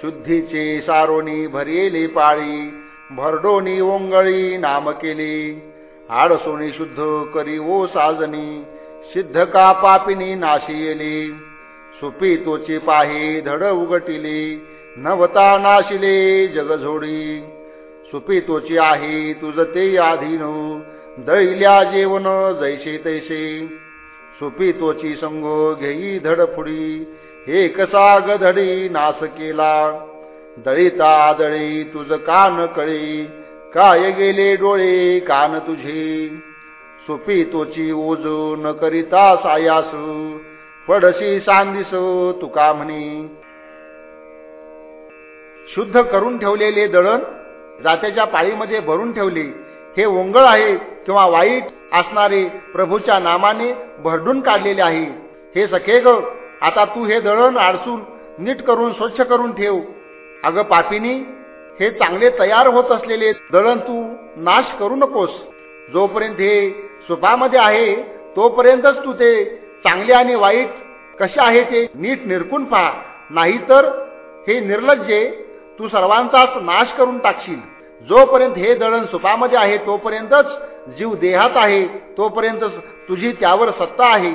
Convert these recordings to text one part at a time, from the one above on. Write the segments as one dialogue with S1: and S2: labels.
S1: शुद्धीचे सारोनी भरियेली पाळी भरडोनी ओंगळी नाम केली. आडसोनी शुद्ध करी ओ साजनी सिद्ध का पापिनी नाशी येली. सुपी तोची पाही धड उगटिली नवता नाशिले जगझोडी. सुपी तोची आहे तुझ ते आधीन दैल्या जेवण जैसे तैसे. सुपी तोची संगो घेई धडफुडी हे कसा गधडी नास केला. दळीता दळी तुझ कान कळी. काय गेले डोळे कान तुझे? सुपी तोची ओज न करिता सायास. पडशी सांदिस तुका म्हणी. शुद्ध करून ठेवलेले दळण जात्याच्या पाळीमध्ये भरून ठेवले. हे ओंगळ आहे किंवा वाईट असणारे प्रभूच्या नामाने भरडून काढलेले आहे. हे सखे ग आता तू हे दळण आडसून नीट करून स्वच्छ करून ठेव. अगं पापिनी हे चांगले तयार होत असलेले दळण तू नाश करू नकोस. जोपर्यंत हे सुपामध्ये आहे तोपर्यंतच तू ते चांगले आणि वाईट कसे आहे ते नीट निरकून पहा. नाहीतर हे निर्लज्जे तू सर्वांचाच नाश करून टाकशील. जोपर्यंत हे दळण सुपामध्ये आहे तोपर्यंतच जीव देहात आहे तोपर्यंतच तुझी त्यावर सत्ता आहे.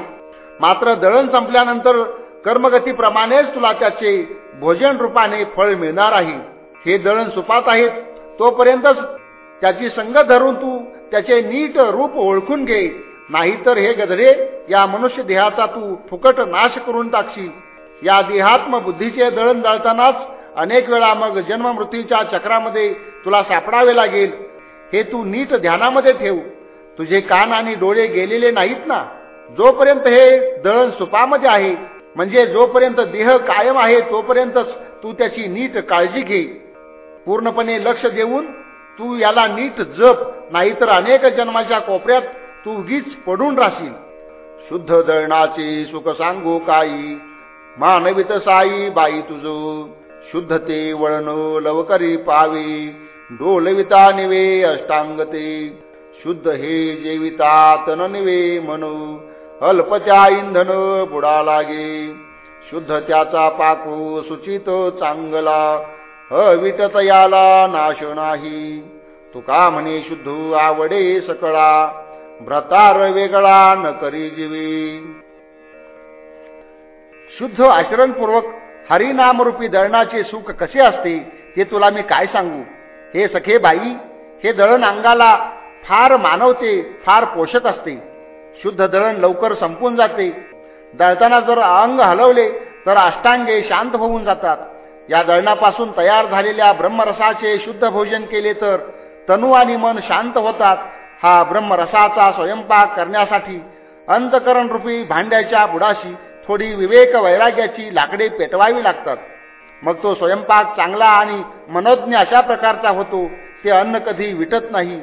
S1: मात्र दळण संपल्यानंतर कर्मगतीप्रमाणेच तुला त्याचे भोजन रूपाने फळ मिळणार आहे. हे दळण सुपात आहेत. तोपर्यंतच त्याची संग धरून तू त्याचे नीट रूप ओळखून घे. नाहीतर हे गदरे या मनुष्य देहाचा तू फुकट नाश करून टाकशील. या देहात्म बुद्धीचे दळण दळतानाच अनेक वेळा मग जन्म मृत्यूच्या चक्रामध्ये तुला सापडावे लागेल. हे तू नीट ध्यानामध्ये ठेव. तुझे कान आणि डोळे गेलेले नाहीत ना? जोपर्यंत हे दळण सुपामध्ये आहे म्हणजे जोपर्यंत देह कायम आहे तोपर्यंतच तू त्याची नीट काळजी घे. पूर्णपणे लक्ष देऊन तू याला नीट जप नाहीतर अनेक जन्माच्या कोपऱ्यात तू उगीच पडून राहशील. शुद्ध दळणाचे सुख सांगू काही. मानवित साई बाई तुझ शुद्ध ते वळण लवकरी पावे. डोलविता निवे अष्टांगते शुद्ध हे जेविता तन निवे अल्प त्या इंधन बुडा लागे शुद्ध त्याचा पाकू सुचित चांगला. अविटत याला नाश नाही. तुका म्हणे शुद्ध आवडे सकळा. भ्रतार वेगळा न करी जीवी. शुद्ध आचरणपूर्वक हरिनामरूपी दळणाचे सुख कसे असते ते तुला मी काय सांगू? हे सखे बाई हे दळण अंगाला फार मानवते फार पोषक असते. शुद्ध दळण लवकर संपून जाते. दळताना जर अंग हलवले तर अष्टांगे शांत होऊन जातात. या दळणापासून तयार झालेल्या ब्रह्मरसाचे शुद्ध भोजन केले तर तनु आणि मन शांत होतात. हा ब्रह्मरसाचा स्वयंपाक करण्यासाठी अंतकरण रूपी भांड्याच्या बुडाशी थोडी विवेक वैराग्याची लाकडे पेटवावी लागतात. मग तो स्वयंपाक चांगला आणि मनोज्ञ अशा प्रकारचा होतो ते अन्न कधी विटत नाही.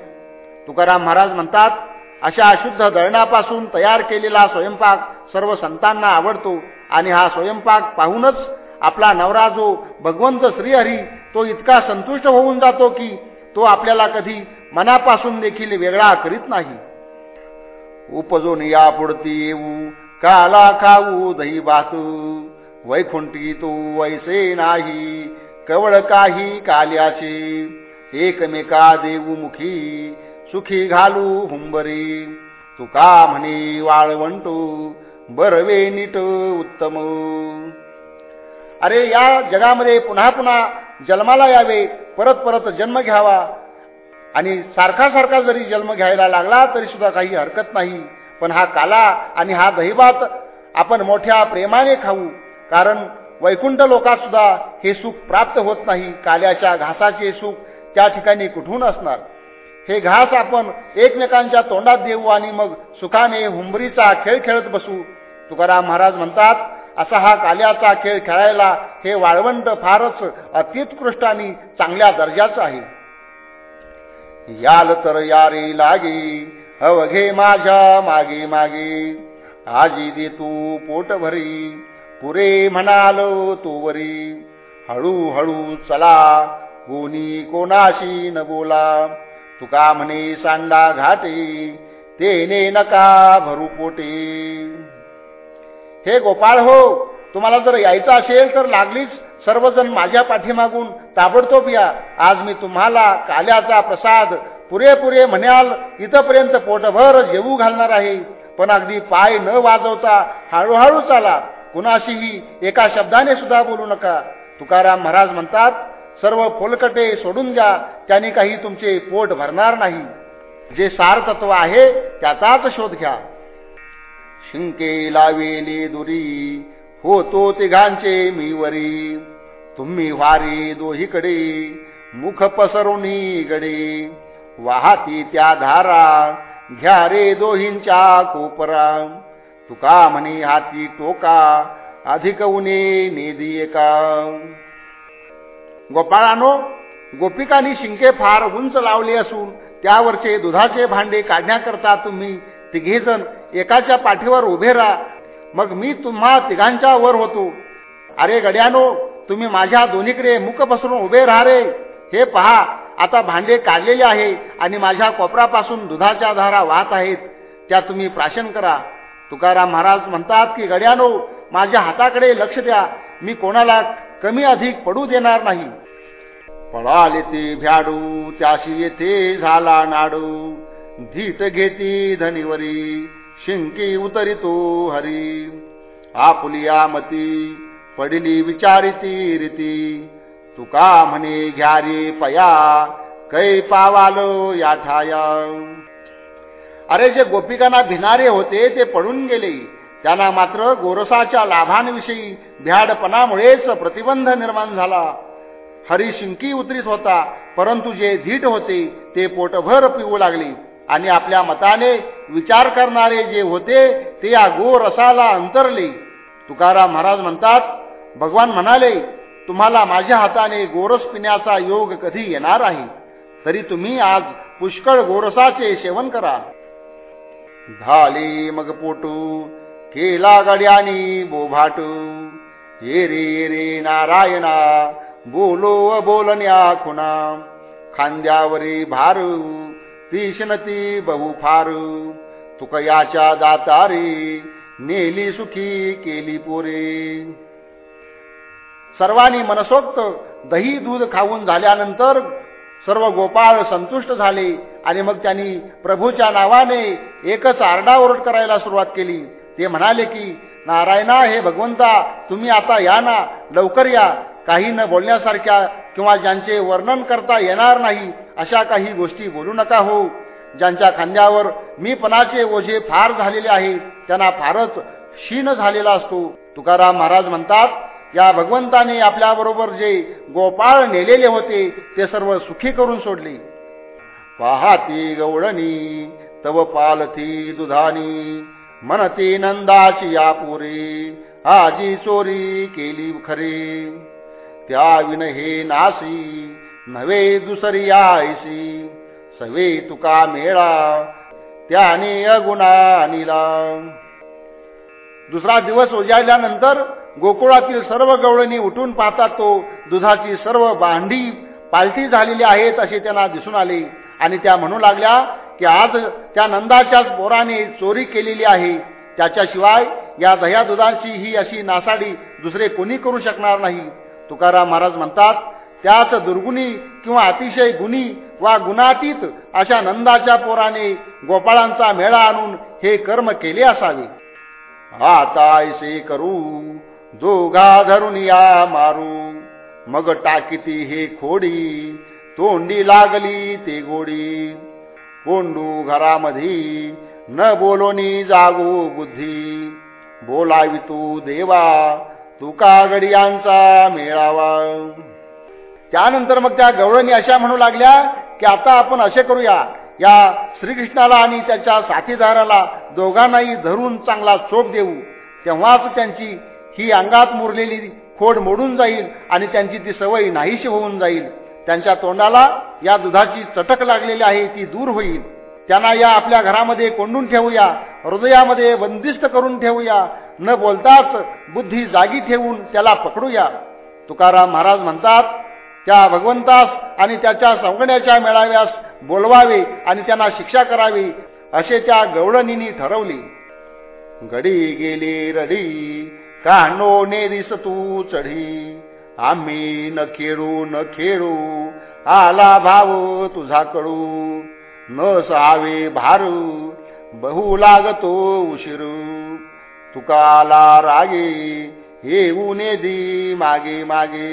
S1: तुकाराम महाराज म्हणतात अशा अशुद्ध दळणापासून तयार केलेला स्वयंपाक सर्व संतांना आवडतो. आणि हा स्वयंपाक पाहूनच आपला नवरा जो भगवंत श्रीहरी तो इतका संतुष्ट होऊन जातो की तो आपल्याला कधी मनापासून देखील वेगळा करीत नाही. उपजून या पुढती येऊ काला खाऊ दही बातू वैखुंटी तू वैसे नाही कवळ काही काल्याचे. एकमेका देऊ मुखी सुखी घालू हुंबरी. तुका म्हणे वाळवंटू बरवे नीट उत्तम. अरे या जगामध्ये पुन्हा पुन्हा जन्माला यावे परत परत जन्म घ्यावा. आणि सारखा सारखा जरी जन्म घ्यायला लागला तरी सुद्धा काही हरकत नाही. पण हा काला आणि हा दहीभात आपण मोठ्या प्रेमाने खाऊ. कारण वैकुंठ लोकात सुद्धा हे सुख प्राप्त होत नाही. काल्याच्या घासाचे सुख त्या ठिकाणी कुठून असणार? हे घास आपण एकमेकांच्या तोंडात देऊ आणि मग सुखाने हुंबरीचा खेळ खेळत बसू. तुकाराम महाराज म्हणतात असा हा काल्याचा खेळ खेळायला हे वाळवंट फारच अत्युत्कृष्ट आणि चांगल्या दर्जाचं आहे. याल तर यारी लागे अवघे माझ्या मागे मागे आजी दे तू पोट भरी पुरे म्हणालो तू वरी हळूहळू चला कोणी कोणाशी न बोला. तुका म्हणे सांडा घाटे तेने नका भरू पोटे. हे गोपाळ हो तुम्हाला जर यायचं असेल तर लागलीच सर्वजण माझ्या पाठीमागून ताबडतोब या. आज मी तुम्हाला काल्याचा प्रसाद पुरेपुरे म्हणाल इथपर्यंत पोटभर जेवू घालणार आहे. पण अगदी पाय न वाजवता हळूहळू चाला. कुणाशीही एका शब्दाने सुद्धा बोलू नका. तुकाराम महाराज म्हणतात सर्व फोलकटे सोडून द्या त्याने काही तुमचे पोट भरणार नाही. जे सार तत्व आहे त्याचाच शोध घ्या. शिंके लावेली दुरी होतो तिघांचे मी वरी तुम्ही वारी दोहीकडे मुख पसरुनी गडे वाहती त्या धारा घ्या रे दोहींच्या कोपरा. तुका म्हणे हाती टोका अधिक उने नेदी एका. गोपाळानो गोपिकांनी शिंके फार उंच लावले असून त्यावरचे दुधाचे भांडे काढण्याकरता तुम्ही तिघेजण एकाच्या पाठीवर उभे राहा. मग मी तुम्हा तिघांच्या वर होतो. अरे गड्यानो तुम्ही माझ्या दोन्हीकडे मुख पसरून उभे राहा रे. हे पहा आता भांडे काढलेले आहे आणि माझ्या कोपरापासून दुधाच्या धारा वाहत आहेत. त्या तुम्ही प्राशन करा. तुकाराम महाराज म्हणतात की गड्यानो माझ्या हाताकडे लक्ष द्या. मी कोणाला कमी अधिक पडू देणार नाही. पळाले ते भ्याडू त्याशी येथे झाला नाडू. धीत घेती धनिवरी शिंकी उतरितो हरी. आपुलिया मती पडिली विचारिती रीती. तुका म्हणे घ्या रे पया कै पावालो या ठाया. अरे जे गोपिकांना भिनारे होते ते पडून गेले. त्यांना मात्र गोरसाच्या लाभांविषयी भ्याडपणामुळेच प्रतिबंध निर्माण झाला. हरी शिंकी उतरीत होता परंतु जे धीट होते ते पोटभर पिऊ लागले. आणि आपल्या मताने विचार करणारे जे होते ते या गोरसाला अंतरले. तुकाराम महाराज म्हणतात भगवान म्हणाले तुम्हाला माझ्या हाताने गोरस पिण्याचा योग कधी येणार आहे? तरी तुम्ही आज पुष्कळ गोरसाचे सेवन करा. झाले मग पोटू केला गड्यानी बोभाटू. ये रे रे नारायणा बोलो बोलण्या खुना खांद्यावरी भारू तीक्ष्णती बहु फारू तुकयाच्या दातारी नेली सुखी केली पोरे. सर्वांनी मनसोक्त दही दूध खाऊन झाल्यानंतर सर्व गोपाळ संतुष्ट झाले आणि मग त्यांनी प्रभूच्या नावाने एकच आरडाओरड करायला सुरुवात केली. ते म्हणाले की नारायणा हे भगवंता तुम्ही आता या ना लवकर या. काही न बोलण्यासारख्या किंवा ज्यांचे वर्णन करता येणार नाही अशा काही गोष्टी बोलू नका हो. ज्यांच्या खांद्यावर मी पणाचे ओझे फार झालेले आहे त्यांना फारच क्षीण झालेला असतो. तुकाराम महाराज म्हणतात या भगवंताने आपल्याबरोबर जे गोपाळ नेलेले होते ते सर्व सुखी करून सोडले. पाहाती गवळणी तव पालथी दुधानी मनती नंदाची या पुरे आजी चोरी केली खरी. त्या विन हे नासी नवे दुसरी आयसी सवे तुका मेळा त्याने अगुणा निला दुसरा दिवस उजाळल्यानंतर गोकुळातील सर्व गवळणी उठून पाहतात तो दुधाची सर्व भांडी पालटी झालेली आहेत असे त्यांना दिसून आले. आणि त्या म्हणू लागल्या की आज त्या नंदाच्याच बोराने चोरी केलेली आहे. त्याच्याशिवाय या दह्या दुधाची ही अशी नासाडी दुसरे कोणी करू शकणार नाही. तुकाराम महाराज म्हणतात त्याच दुर्गुणी किंवा अतिशय गुणी वा गुणातीत अशा नंदाच्या पोराने गोपाळांचा मेळा आणून हे कर्म केले असावे. आता ऐसे करू जोगा धरून या मारू. मग टाकिती हे खोडी तोंडी लागली ते गोडी. कोंडू घरामधी. न बोलोनी जागो बुद्धी. बोलावितू देवा तुका गडियांचा मेळावा? त्यानंतर मग त्या गवळणी अशा म्हणू लागल्या की आता आपण असे करूया. या श्रीकृष्णाला आणि त्याच्या साथीदाराला दोघांनाही धरून चांगला चोप देऊ. तेव्हाच त्यांची ही अंगात मुरलेली खोड मोडून जाईल आणि त्यांची ती सवय नाहीशी होऊन जाईल. त्यांच्या तोंडाला या दुधाची चटक लागलेली आहे ती दूर होईल. त्यांना या आपल्या घरामध्ये कोंडून ठेवूया हृदयामध्ये बंदिस्त करून ठेवूया. न बोलताच बुद्धी जागी ठेवून त्याला पकडूया. तुकाराम महाराज म्हणतात त्या भगवंतास आणि त्याच्या संगण्याच्या मेळाव्यास बोलवावे आणि त्यांना शिक्षा करावी असे त्या गवळणींनी ठरवले. गडी गेली रडी कानो ने दिस तू चढी. आम्ही न खेळू न खेळू आला भाव तुझा कडू न सहावे भारू बहु लागतो उशिरू. तुकाला रागे येऊ दी मागे मागे.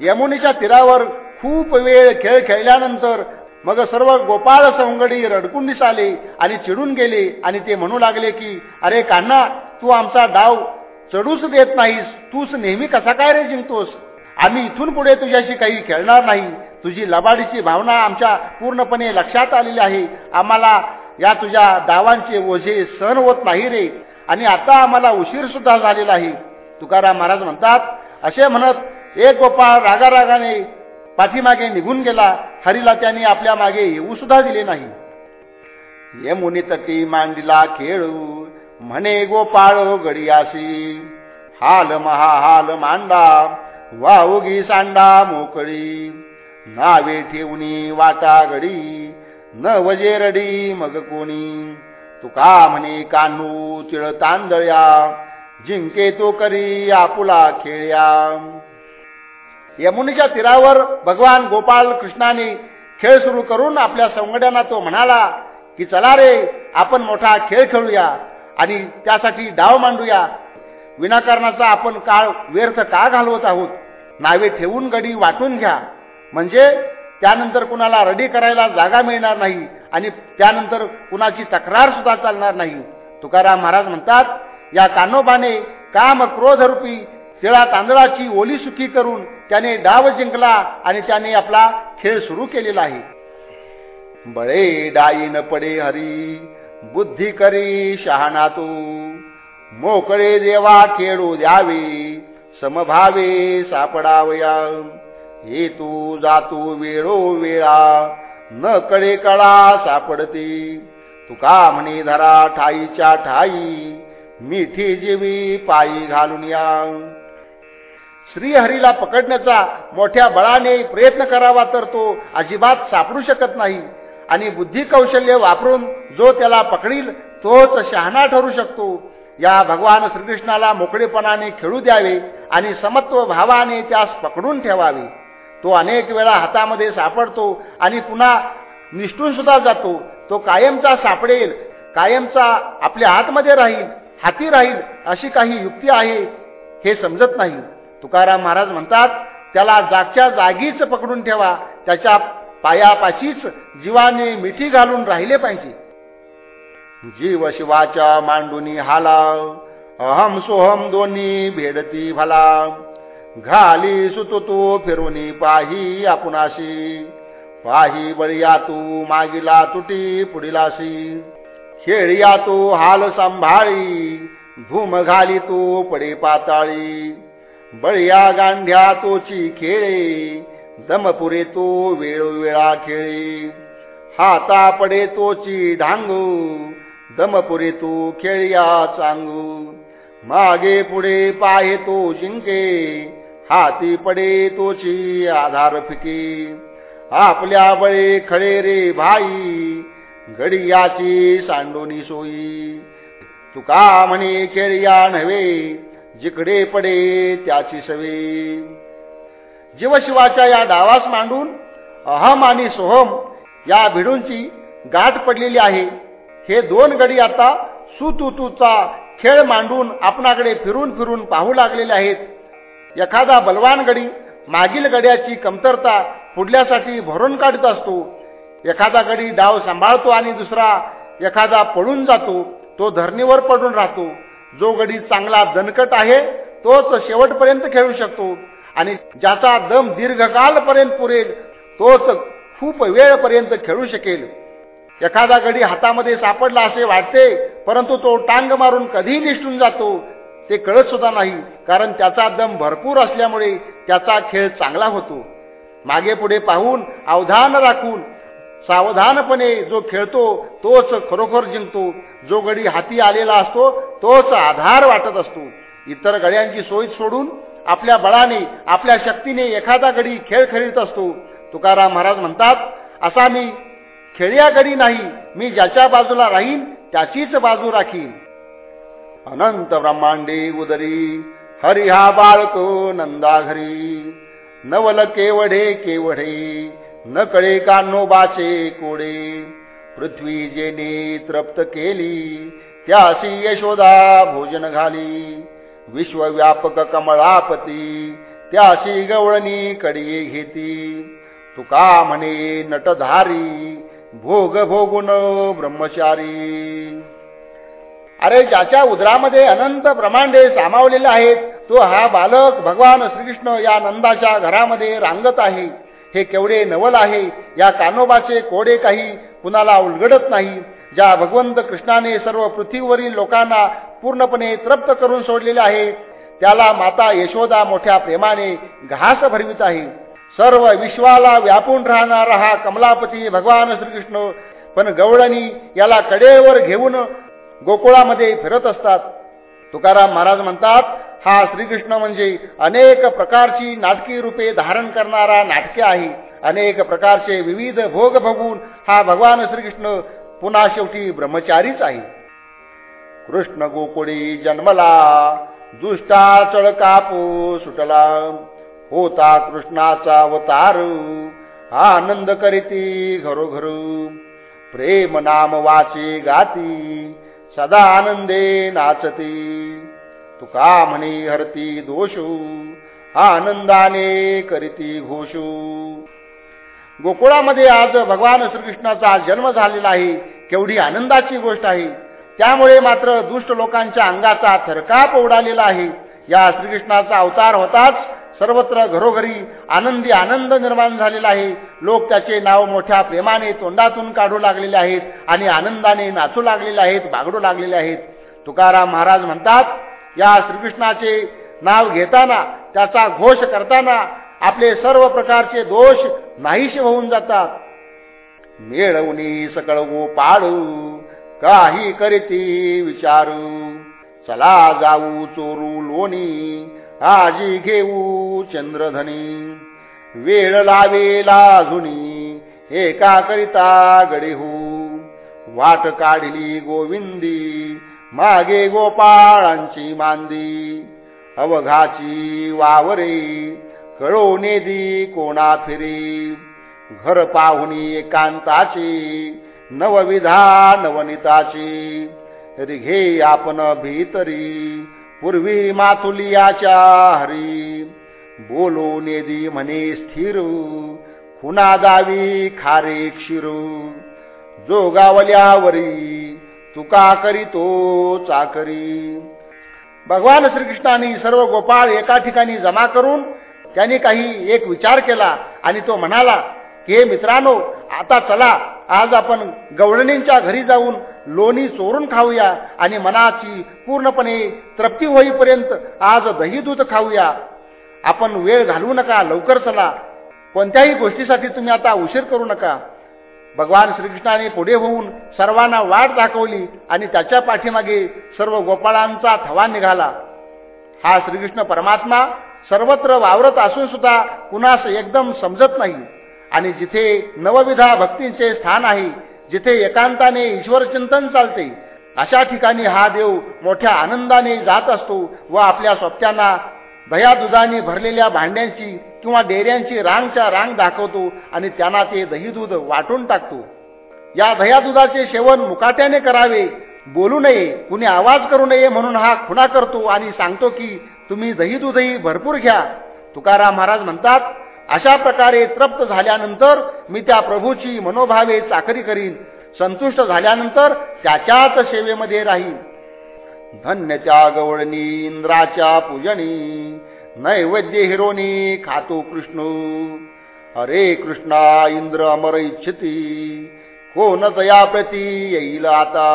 S1: यमुनीच्या तीरावर खूप वेळ खेळ खेळल्यानंतर मग सर्व गोपाळ सवंगडी रडकून दिसाले आणि चिडून गेले आणि ते म्हणू लागले की अरे कान्हा तू आमचा डाव चढूच देत नाहीस तूच नेहमी कसा काय रे जिंकतोस? आम्ही इथून पुढे तुझ्याशी काही खेळणार नाही. तुझी लबाडीची भावना आमच्या पूर्णपणे लक्षात आलेली आहे. आम्हाला या तुझ्या दावांचे ओझे सहन होत नाही रे. आणि आता आम्हाला उशीर सुद्धा झालेला आहे. तुकाराम महाराज म्हणतात असे म्हणत एक गोपाळ रागारागाने पाठीमागे निघून गेला. हरीला त्याने आपल्या मागे येऊ सुद्धा दिले नाही. यमुनी तटी मांडीला खेळू म्हणे गोपाळ हो गडियासी हाल महाहाल मांडा वाऊगी सांडा मोकळी. नावे ठेवणी वाटा गडी न वजेरडी मग कोणी. तुका म्हणे कानू तिळ तांदळ्या जिंके तो करी आपुला खेळ्या. यमुनीच्या तीरावर भगवान गोपाल कृष्णाने खेळ सुरू करून आपल्या सौंगड्यांना तो म्हणाला की चला रे आपण मोठा खेळ खेळूया. आणि त्यासाठी डाव मांडूया. विनाकारणाचा आपण काळ व्यर्थ का घालवत आहोत? नावे ठेवून गडी वाटून घ्या. म्हणजे त्यानंतर कुणाला रडी करायला जागा मिळणार नाही आणि त्यानंतर कुणाची तक्रार सुद्धा चालणार नाही. तुकाराम महाराज म्हणतात या कानोबाने काम क्रोधरूपी तिळा तांदळाची ओली सुखी करून त्याने डाव जिंकला आणि त्याने आपला खेळ सुरू केलेला आहे. बळे डाईन पडे हरी बुद्धी करी शहाणा तू मोकळे देवा खेळू द्यावे समभावे सापडावया. हे तू जातो वेळो वेळा न कळे कळा सापडते. तुका म्हणे धरा ठाईच्या ठाई मिठी जीवी पायी घालून या. श्रीहरीला पकडण्याचा मोठ्या बळाने प्रयत्न करावा तर तो अजिबात सापडू शकत नाही. आणि बुद्धी कौशल्य वापरून जो त्याला पकडील तोच शहाणा ठरू शकतो. या भगवान श्रीकृष्णाला मोकळेपणाने खेळू द्यावे आणि समत्व भावाने त्यास पकडून ठेवावे. तो अनेक वेळा हातामध्ये सापडतो आणि पुन्हा निष्ठून सुद्धा जातो. तो कायमचा सापडेल कायमचा आपल्या हातमध्ये राहील हाती राहील अशी काही युक्ती आहे हे समजत नाही. तुकाराम महाराज म्हणतात त्याला जागच्या जागीच पकडून ठेवा त्याच्या पायापाशीच जीवाने मिठी घालून राहिले पाहिजे. जीव शिवाच्या मांडुनी हाला अहम सोहम दोन्ही भेडती भला. घाली सुतो फिरुनी पाही आपणाशी पाही बळिया तू मागिला तुटी पुढीलाशी. खेळिया तू हाल सांभाळी धूम घाली तू पडे पाताळी बळिया गांध्या तोची खेळे दमपुरे तो वेळोवेळा खेळे हाता पडे तोची ढांगू दमपुरे तो खेळया चांगू. मागे पुढे पाहे तो जिंके हाती पडे तोची आधार फिके. आपल्या बळे खळे रे भाई गडियाची सांडोनी सोयी तुका म्हणे खेळया नव्हे जिकडे पडे त्याची सवे. जीवशिवाच्या या डावास मांडून अहम आणि सोहम या भिडूंची गाठ पडलेली आहे. हे दोन गडी आता सुतुतूचा खेळ मांडून आपणाकडे फिरून फिरून पाहू लागलेले आहेत. एखादा बलवान गडी मागील गड्याची कमतरता पुढल्यासाठी भरून काढत असतो. एखादा गडी डाव सांभाळतो आणि दुसरा एखादा पडून जातो तो धरणीवर पडून राहतो. जो गडी चांगला दणकट आहे तोच शेवटपर्यंत खेळू शकतो. आणि ज्याचा दम दीर्घकालपर्यंत पुरेल तोच खूप वेळपर्यंत खेळू शकेल. एखादा गडी हातामध्ये सापडला असे वाटते परंतु तो टांग मारून कधीही निष्ठून जातो ते कळत सुद्धा नाही कारण त्याचा दम भरपूर असल्यामुळे त्याचा खेळ चांगला होतो. मागे पुढे पाहून अवधान राखून सावधानपणे जो खेळतो तोच खरोखर जिंकतो. जो गडी हाती आलेला असतो तोच आधार वाटत असतो. इतर गड्यांची सोय सोडून आपल्या बळाने आपल्या शक्तीने एखादा गडी खेळ खेळत असतो. तुकाराम महाराज म्हणतात असा मी खेळ्या गडी नाही मी ज्याच्या बाजूला राहीन त्याचीच बाजू राखीन. अनंत ब्रह्मांडे उदरी हरी हा बाळको नंदा घरी. नवल केवढे केवढे न कळे कानोबाचे कोडे. पृथ्वी जेने तृप्त केली त्याशी यशोदा भोजन घाली. विश्वव्यापक कमळापती त्याशी गवळणी कडिये घेती. तुका म्हणे नटधारी भोग भोगुन ब्रह्मचारी. अरे ज्याच्या उदरामध्ये अनंत ब्रह्मांडे सामावलेले आहेत तो हा बालक भगवान श्रीकृष्ण या नंदाच्या घरामध्ये रांगत आहे. हे केवढे नवल आहे या कानोबाचे कोडे काही कुणाला उलगडत नाही. ज्या भगवंत कृष्णाने सर्व पृथ्वीवरील लोकांना पूर्णपणे तृप्त करून सोडलेले आहे त्याला माता यशोदा मोठ्या प्रेमाने घास भरवित आहे. सर्व विश्वाला व्यापून राहणारा हा कमलापती भगवान श्रीकृष्ण पण गवळणी याला कडेवर घेऊन गोकुळामध्ये फिरत असतात. तुकाराम महाराज म्हणतात हा श्रीकृष्ण म्हणजे अनेक प्रकारची नाटकी रूपे धारण करणारा नाटके आहे. अनेक प्रकारचे विविध भोग भोगून हा भगवान श्रीकृष्ण पुन्हा शेवटी ब्रह्मचारीच आहे. कृष्ण गोकुळी जन्मला दुष्टा चळकापू सुटला. होता कृष्णाचा अवतार आनंद करीती घरोघरू. प्रेम नाम वाचे गाती सदा आनंदे नाचती. तुका म्हणी हरती दोषू आनंदाने करीती घोषू. गोकुळामध्ये आज भगवान श्रीकृष्णाचा जन्म झालेला आहे. केवढी आनंदाची गोष्ट आहे. त्यामुळे मात्र दुष्ट लोकांच्या अंगाचा थरकाप उडालेला आहे. या श्रीकृष्णाचा अवतार होताच सर्वत्र घरोघरी आनंदी आनंद निर्माण झालेला आहे. लोक त्याचे नाव मोठ्या प्रेमाने तोंडातून काढू लागलेले आहेत आणि आनंदाने नाचू लागलेले आहेत बागडू लागलेले आहेत. तुकाराम महाराज म्हणतात या श्रीकृष्णाचे नाव घेताना त्याचा घोष करताना आपले सर्व प्रकारचे दोष नाहीशे होऊन जातात. मिळवणी सकळ पाडू काही करीती विचारू. चला जाऊ चोरू लोणी आजी घेऊ चंद्रधनी. वेळ लावेला जुनी एका करिता गडीहू वाट काढली गोविंदी मागे गोपाळांची मांदी. अवघाची वावरे कळो नेदी कोणा फिरी घर पाहुनी एकांताची नवविधा नवनिताची. रिघे आपण भीतरी पूर्वी मातुलियाच्या हरी. बोलो नेदी म्हणे स्थिर खुना दावी खारे क्षिरू. जोगावल्यावरी तुका करीतो चाकरी. भगवान श्रीकृष्णाने सर्व गोपाळ एका ठिकाणी जमा करून त्यांनी काही एक विचार केला आणि तो म्हणाला की हे मित्रांनो आता चला आज आपण गवळणींच्या घरी जाऊन लोणी चोरून खाऊया आणि मनाची पूर्णपणे तृप्ती होईपर्यंत आज दही दूध खाऊया. आपण वेळ घालवू नका लवकर चला. कोणत्याही गोष्टीसाठी तुम्ही आता उशीर करू नका. भगवान श्रीकृष्णाने पुढे होऊन सर्वांना वाट दाखवली आणि त्याच्या पाठीमागे सर्व गोपाळांचा थवा निघाला. हा श्रीकृष्ण परमात्मा सर्वत्र वावरत असून सुद्धा कुणास एकदम समजत नाही. आणि जिथे नवविधा भक्तींचे स्थान आहे जिथे एकांताने ईश्वर चिंतन चालते अशा ठिकाणी हा देव मोठ्या आनंदाने जात असतो व आपल्या सोबत्यांना दयादुधाने भरलेल्या भांड्यांची किंवा डेऱ्यांची रांगच्या रांग दाखवतो आणि त्यांना ते दही दूध वाटून टाकतो. या दह्या दुधाचे सेवन मुकाट्याने करावे बोलू नये कुणी आवाज करू नये म्हणून हा खुणा करतो आणि सांगतो की तुम्ही दही दुधही भरपूर घ्या. तुकाराम महाराज म्हणतात अशा प्रकारे तृप्त झाल्यानंतर मी त्या प्रभूची मनोभावे चाकरी करीन. संतुष्ट झाल्यानंतर त्याच्याच सेवेमध्ये राहीन. धन्य त्या गवळणी इंद्राच्या पूजनी नैवेद्य हिरोनी खातो कृष्ण. अरे कृष्णा इंद्र अमर इच्छिती कोण तया प्रती येईल आता?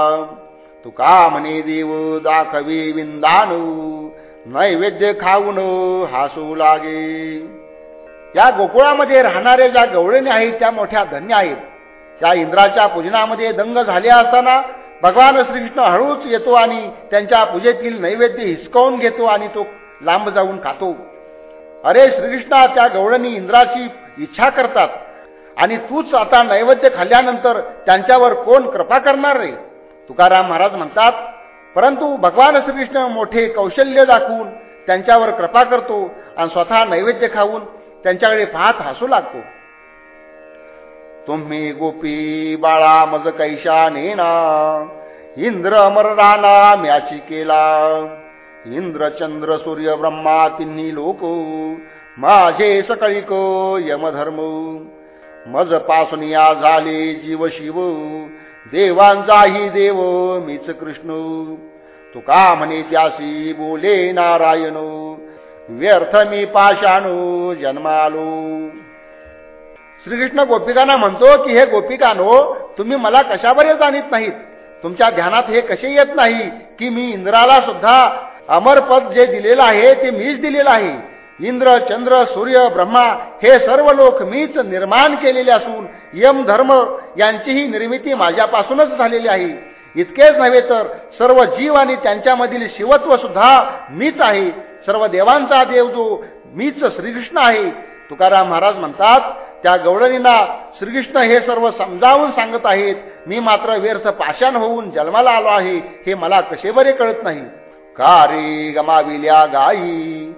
S1: तुका म्हणे देव दाखवी विंदानू नैवेद्य खाऊन हासू लागे. या गोकुळामध्ये राहणारे ज्या गवळणी आहेत त्या मोठ्या धन्य आहेत. त्या इंद्राच्या पूजनामध्ये दंग झाले असताना भगवान श्रीकृष्ण हळूच येतो आणि त्यांच्या पूजेतील नैवेद्य हिसकावून घेतो आणि तो लांब जाऊन खातो. अरे श्रीकृष्णा त्या गवळणी इंद्राची इच्छा करतात. आणि तूच आता नैवेद्य खाल्ल्यानंतर त्यांच्यावर कोण कृपा करणार रे? तुकाराम महाराज म्हणतात परंतु भगवान श्रीकृष्ण मोठे कौशल्य दाखवून त्यांच्यावर कृपा करतो आणि स्वतः नैवेद्य खाऊन त्यांच्याकडे पाहत हसू लागतो. तुम्ही गोपी बाळा मज कैशा नेना इंद्र अमर राणा म्याची केला इंद्र चंद्र सूर्य ब्रह्मा तिन्ही लोक माझे सकळीक यमधर्म मज पासनिया झाले जीव शिव देवांचाही देव मीच कृष्ण. तुका म्हणे त्यासी बोले नारायण. व्यर्थ मी पाषाणू जन्मालो. श्रीकृष्ण गोपिकांना म्हणतो की हे गोपिकानो तुम्ही मला कशावर जाणीत नाहीत? तुमच्या ध्यानात हे कसे येत नाही? की मी इंद्राला सुद्धा अमरपद जे दिलेलं आहे ते मीच दिलेलं आहे. इंद्र चंद्र सूर्य ब्रह्मा हे सर्व लोक मीच निर्माण केलेले असून यम धर्म यांचीही निर्मिती माझ्यापासूनच झालेली आहे. इतकेच नव्हे तर सर्व जीव आणि त्यांच्यामधील शिवत्व सुद्धा मीच आहे. सर्व देवांचा देव जो मीच श्रीकृष्ण आहे. तुकाराम महाराज म्हणतात त्या गौडणींना श्रीकृष्ण हे सर्व समजावून सांगत आहेत. मी मात्र व्यर्थ पाषाण होऊन जन्माला आलो आहे. हे मला कसे बरे कळत नाही? कारी गमाविल्या गाई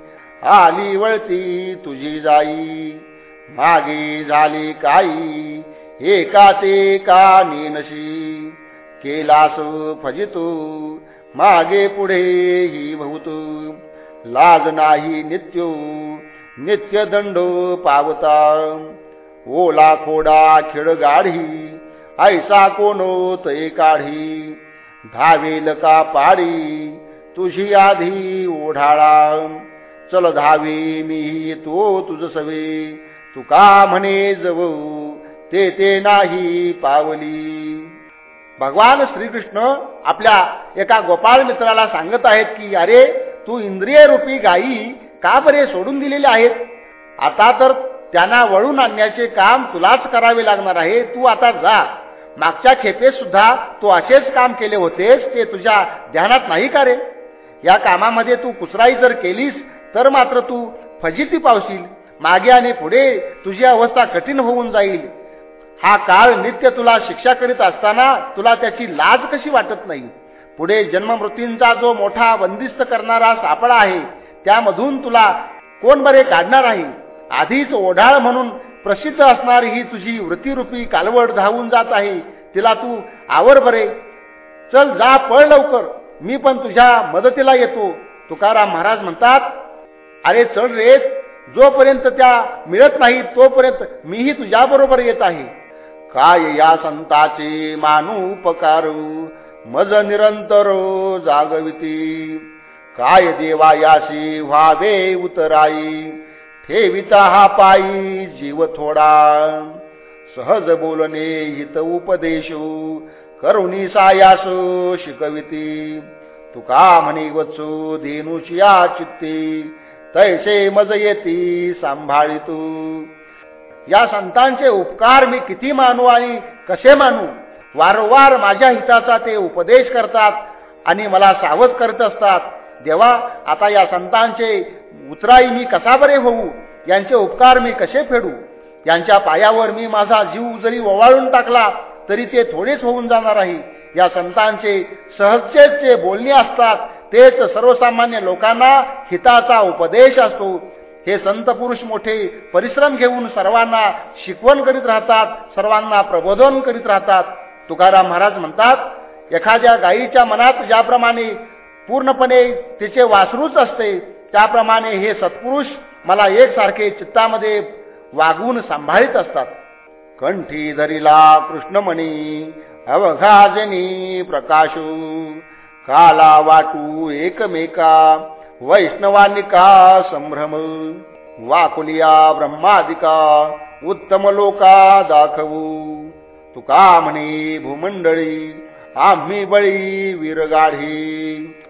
S1: आली वळती तुझी जाई. मागे झाली काई एका ते का नेनशी केलास फजितो मागे पुढे ही भूत. लाज नाही नित्यो नित्य दंडो पावता. ओला खोडा खेळ गाढी ऐसा कोणो तय काढी. धावेल का पाडी तुझी आधी ओढाळा. चल धावे मी तो तुझ सवे. तू का म्हणे जव ते ते नाही पावली. भगवान श्रीकृष्ण आपल्या एका गोपाळ मित्राला सांगत आहेत की अरे तू इंद्रिय रूपी गायी का बरे सोडून दिलेले आहेत? आता तर त्यांना वळून आणण्याचे काम तुलाच करावे लागणार आहे. तू आता जा. मागच्या खेपेत सुद्धा तू असेच काम केले होतेस ते तुझ्या ध्यानात नाही का रे? या कामामध्ये तू कुचराई जर केलीस तर मात्र तू फजिती पावशील. मागे आणि पुढे तुझी अवस्था कठीण होऊन जाईल. हा काळ नित्य तुला शिक्षा करीत असताना तुला त्याची लाज कशी वाटत नाही? पुढे जन्ममृत्यूंचा जो मोठा बंदिस्त करणारा सापळा आहे त्यामधून तुला कोण बरे काढणार आहे? आधीच ओढाळ म्हणून प्रसिद्ध असणारी ही तुझी वृत्तीरूपी कालवड धावून जात आहे. तिला तू आवर बरे. चल जा पळ लवकर. मी पण तुझ्या मदतीला येतो. तुकाराम महाराज म्हणतात अरे चल रे जोपर्यंत त्या मिळत नाही तोपर्यंत मीही तुझ्या बरोबर येत आहे. काय या संताचे मानुपकार? मज निरंतर जागविती. काय देवा याशी व्हावे उतराई? ठेविता हा पायी जीव थोडा. सहज बोलणे हित उपदेशू. करुणी सायासो शिकविती. तुका म्हणे वचू धेनुची चित्ती. तैसे मज येती सांभाळितू. या संतांचे उपकार मी किती मानू आणि कसे मानू? वारंवार माझ्या हिताचा ते उपदेश करतात आणि मला सावध करत असतात. देवा आता या संतांचे उतराई मी कसा बरे होऊ? यांचे उपकार मी कसे फेडू? यांच्या पायावर मी माझा जीव जरी ओवाळून टाकला तरी ते थोडेच होऊन जाणार आहे. या संतांचे सहजचे बोलणे असतात. तेच सर्वसामान्य लोकांना हिताचा उपदेश असतो. हे संत पुरुष मोठे परिश्रम घेऊन सर्वांना शिकवण करीत राहतात सर्वांना प्रबोधन करीत राहतात. तुकाराम महाराज म्हणतात एखाद्या गायीच्या मनात ज्याप्रमाणे पूर्णपणे तिचे वासरूच असते त्याप्रमाणे हे सत्पुरुष मला एकसारखे चित्तामध्ये वागवून सांभाळीत असतात. कंठी धरिला कृष्णमणी अवघाजनी प्रकाशू. काला वाटू एकमेका वैष्णवानिका संभ्रम वाकुलिया ब्रह्मादिका उत्तम लोका दाखवू. तुका म्हणे भूमंडळी आम्ही बळी वीरगाढी.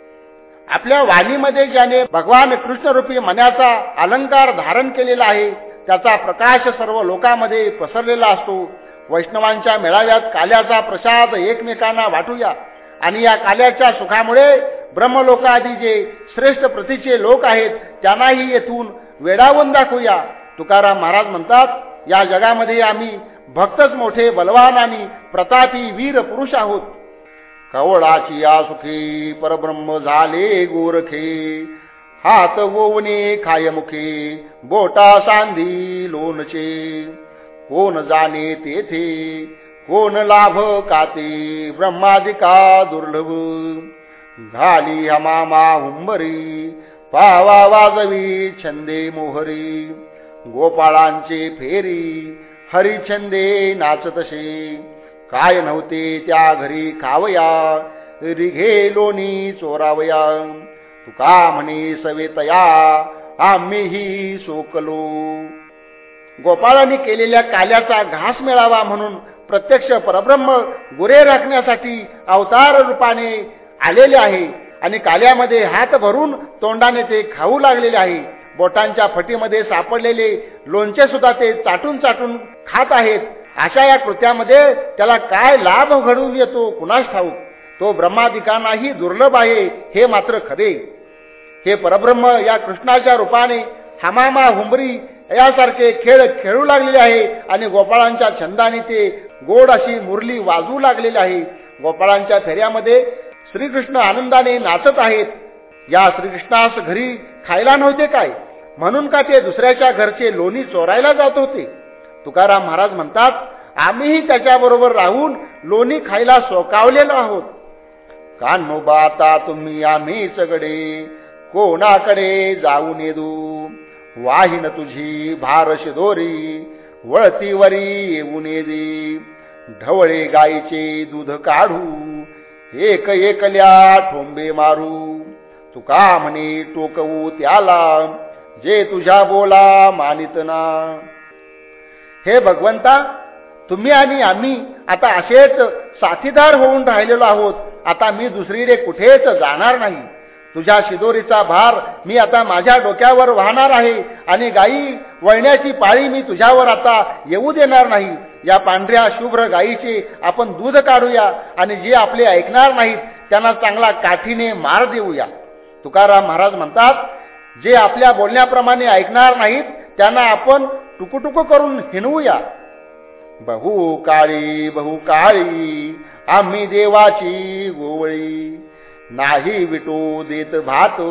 S1: आपल्या वाणीमध्ये ज्याने भगवान कृष्णरूपी मनाचा अलंकार धारण केलेला आहे त्याचा प्रकाश सर्व लोकांमध्ये पसरलेला असतो. वैष्णवांच्या मेळाव्यात काल्याचा प्रसाद एकमेकांना वाटूया. आणि या काल्याच्या सुखामुळे ब्रह्मलोकादी जे श्रेष्ठ प्रतीचे लोक आहेत त्यांनाही येथून वेडावून दाखवूया. तुकाराम महाराज म्हणतात या जगामध्ये आम्ही भक्तच मोठे बलवान आणि प्रतापी वीर पुरुष आहोत. कवळाची या सुखी परब्रह्म झाले गोरखे. हात गोवणे खायमुखे बोटा सांधी लोणचे. कोण जाणे तेथे? कोण लाभ काती? ब्रह्मादिका दुर्लभ? घाली हमामा हुंबरी पावा वाजवी छंदे मोहरी. गोपाळांचे फेरी हरिछंदे नाचतसे काय नव्हते त्या घरी खावया रिघे लोणी चोरावया. तुका म्हणे सवेतया आम्हीही सोकलो. गोपाळांनी केलेल्या काल्याचा घास मिळावा म्हणून प्रत्यक्ष परब्रह्म गुरे राखण्यासाठी अवतार रूपाने आलेले आहे आणि काल्यामध्ये हात भरून तोंडाने ते खाऊ लागलेले आहे. बोटांच्या फटीमध्ये सापडलेले लोणचे सुद्धा ते चाटून चाटून खात आहेत. अशा या कृत्यामध्ये त्याला काय लाभ घडून येतो कुणास ठाऊक? तो ब्रह्मादिकांनाही दुर्लभ आहे हे मात्र खरे. हे परब्रह्म या कृष्णाच्या रूपाने हमामा हुंबरी यासारखे खेळ खेळू लागलेले आहे आणि गोपाळांच्या छंदाने ते गोड अशी मुरली वाजू लागलेली आहे. गोपाळांच्या फेऱ्यामध्ये श्रीकृष्ण आनंदाने नाचत आहेत. या श्रीकृष्णास घरी खायला नव्हते काय? म्हणून का ते दुसऱ्याच्या घरचे लोणी चोरायला जात होते? तुकाराम महाराज म्हणतात आम्हीही त्याच्याबरोबर राहून लोणी खायला सोकावलेलो आहोत. कानोबा आता तुम्ही आम्ही सगळे कोणाकडे जाऊन येदू? वाहिन तुझी भारश दोरी वळतीवरी येऊन दे ढवळे गाईचे दूध काढू. एक एकल्या ठोंबे मारू. तुका म्हणे टोकवू त्याला जे तुझ्या बोला मानित ना. हे भगवंता तुम्ही आणि आम्ही आता असेच साथीदार होऊन राहिलेलो आहोत. आता मी दुसरीकडे कुठेच जाणार नाही. तुझ्या शिदोरीचा भार मी आता माझ्या डोक्यावर वाहणार आहे आणि गायी वळण्याची पाळी मी तुझ्यावर आता येऊ देणार नाही. या पांढऱ्या शुभ्र गायीचे आपण दूध काढूया आणि जे आपले ऐकणार नाहीत त्यांना चांगला काठीने मार देऊया. तुकाराम महाराज म्हणतात जे आपल्या बोलण्याप्रमाणे ऐकणार नाहीत त्यांना आपण टुकुटुकू करून हिनवूया बहु काळी बहु काळी आम्ही देवाची गोवळी. नाही विटू देत भातू.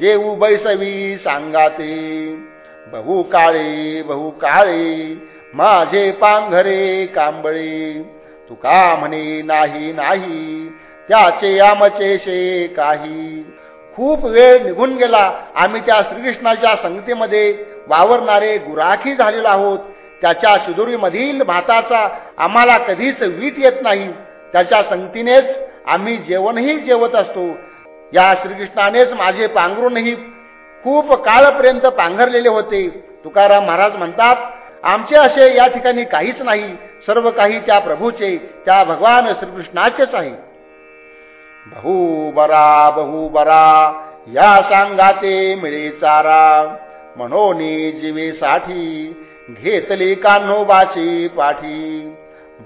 S1: जेऊ बैसवी सांगाते. बहु काळे बहु काळे माझे पांघरे कांबळे. तुका म्हणे नाही नाही त्याचे आमचे शे काही. खूप वेळ निघून गेला आम्ही त्या श्रीकृष्णाच्या संगतीमध्ये वावरणारे गुराखी झालेलो आहोत. त्याच्या शिदुरीमधील भाताचा आम्हाला कधीच वीट येत नाही. त्याच्या संगतीनेच आम्ही जेवणही जेवत असतो. या श्रीकृष्णानेच माझे पांघरूनही खूप काळपर्यंत पांघरलेले होते. तुकाराम महाराज म्हणतात आमचे असे या ठिकाणी काहीच नाही. सर्व काही त्या प्रभूचे त्या भगवान श्रीकृष्णाचेच आहे. बहु बरा बहु बरा या सांगाते मिळे चारा. म्हणून जीवेसाठी घेतली कान्होबाची पाठी.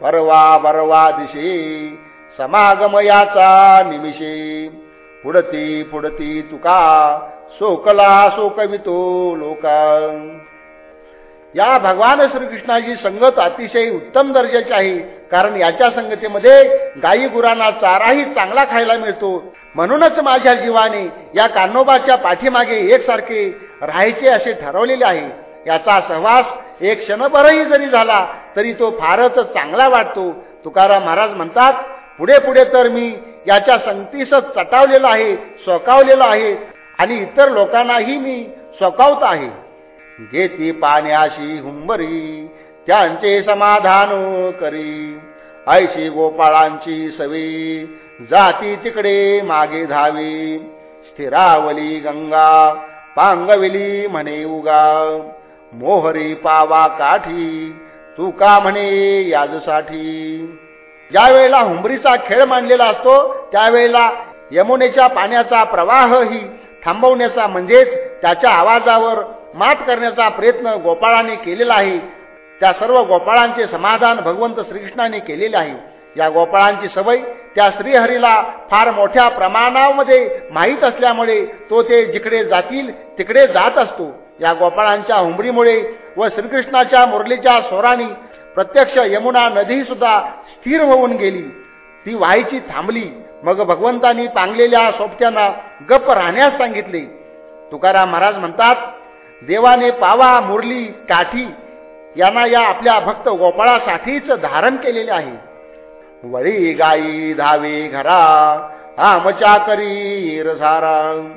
S1: बरवा बरवा दिशे समागमयाचा निमिषे. पुढती पुढती तुका सोकला सोकवितो लोका. या भगवान श्रीकृष्णाची संगत अतिशय उत्तम दर्जाची आहे. कारण याच्या संगतीमध्ये गायी गुरांना चाराही चांगला खायला मिळतो. म्हणूनच माझ्या जीवाने या कान्होबाच्या पाठीमागे एकसारखे राहायचे असे ठरवलेले आहे. याचा सहवास एक क्षणभरही जरी झाला तरी तो फारच चांगला वाटतो. तुकाराम महाराज म्हणतात पुढे पुढे तर मी याच्या संगतीस चटावलेला आहे सोकावलेला आहे आणि इतर लोकांनाही मी सोकावत आहे. घेती पाण्याशी हुंबरी त्यांचे समाधान करी. ऐशी गोपाळांची सवी जाती तिकडे मागे धावी. स्थिरावली गंगा पांगविली म्हणे उगा. मोहरी पावा काठी तू का म्हणे याजसाठी? ज्या वेळेला हुंबरीचा खेळ मांडलेला असतो त्यावेळेला यमुनेच्या पाण्याचा प्रवाहही थांबवण्याचा म्हणजेच त्याच्या आवाजावर मात करण्याचा प्रयत्न गोपाळाने केलेला आहे. त्या सर्व गोपाळांचे समाधान भगवंत श्रीकृष्णाने केलेले आहे. या गोपाळांची सवय त्या श्रीहरीला फार मोठ्या प्रमाणामध्ये माहीत असल्यामुळे तो ते जिकडे जातील तिकडे जात असतो. या गोपाळांच्या हुंबरीमुळे व श्रीकृष्णाच्या मुरलीच्या स्वराने प्रत्यक्ष यमुना नदी सुद्धा स्थिर होऊन गेली. ती व्हायची थांबली. मग भगवंतांनी पांगलेल्या सोबत्यांना गप्प राहण्यास सांगितले. तुकाराम महाराज म्हणतात देवाने पावा मुरली काठी यांना या आपल्या भक्त गोपाळासाठीच धारण केलेले आहे. वळी गाई धावे घरा आमच्या करी रसारा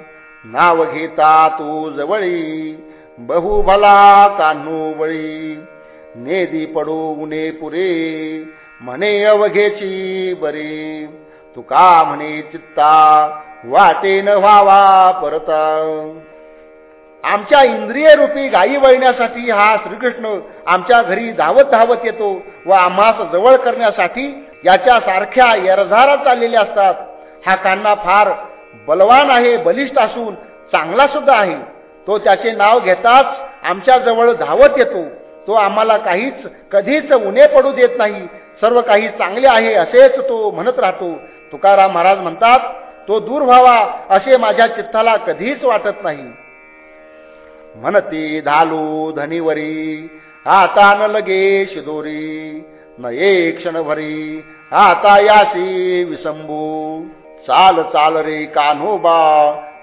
S1: नाव घेता तू जवळी बहु भला कान्हू बळी. नेदी पडू उने पुरे म्हणे अवघेची बरे. तुका म्हणे चित्ता? वाटे न व्हावा परता. आमच्या इंद्रिय रूपी गायी वळण्यासाठी हा श्रीकृष्ण आमच्या घरी धावत धावत येतो व आम्हास जवळ करण्यासाठी याच्या सारख्या यरझारा चाललेल्या असतात. हा कान्हा फार बलवान आहे बलिष्ठ असून चांगला सुद्धा आहे. तो त्याचे नाव घेताच आमच्या जवळ धावत येतो. तो आम्हाला काहीच कधीच उणे पडू देत नाही. सर्व काही चांगले आहे असेच तो म्हणत राहतो. तुकाराम महाराज म्हणतात तो दूर व्हावा असे माझ्या चित्ताला कधीच वाटत नाही. म्हणते धालो धनीवरी आता न लगे शिदोरी न एक क्षणभरी आता यासी विसंबू. चाल चाल रे कान्होबा